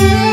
you.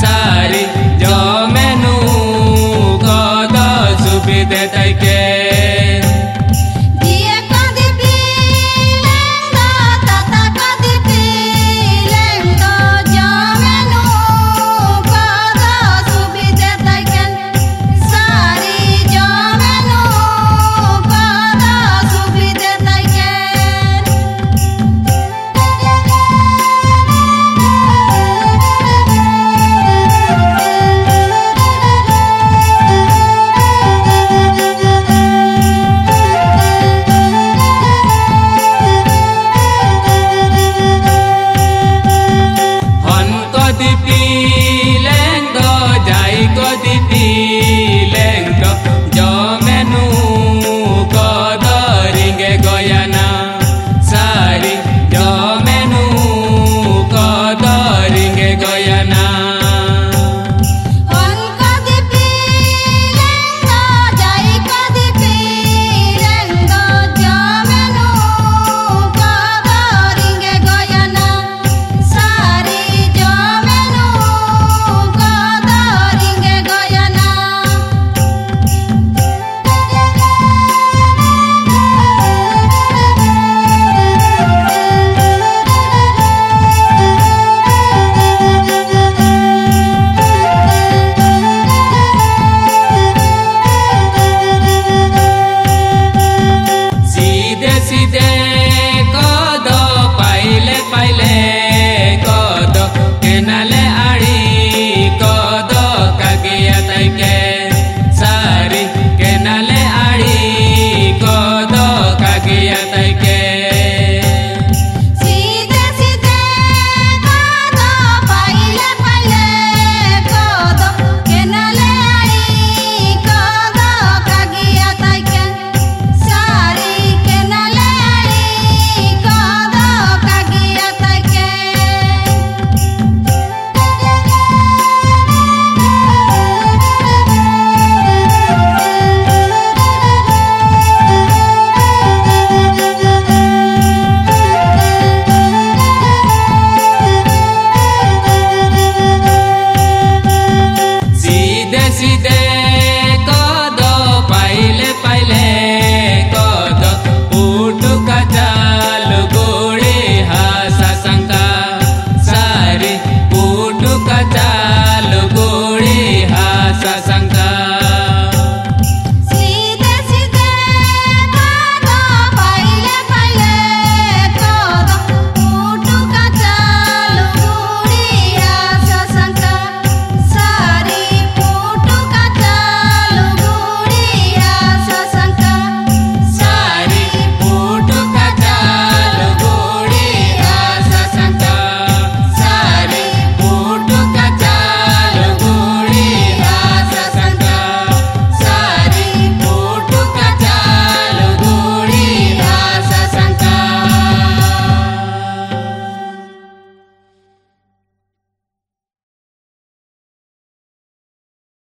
Sari मेन सुविध्य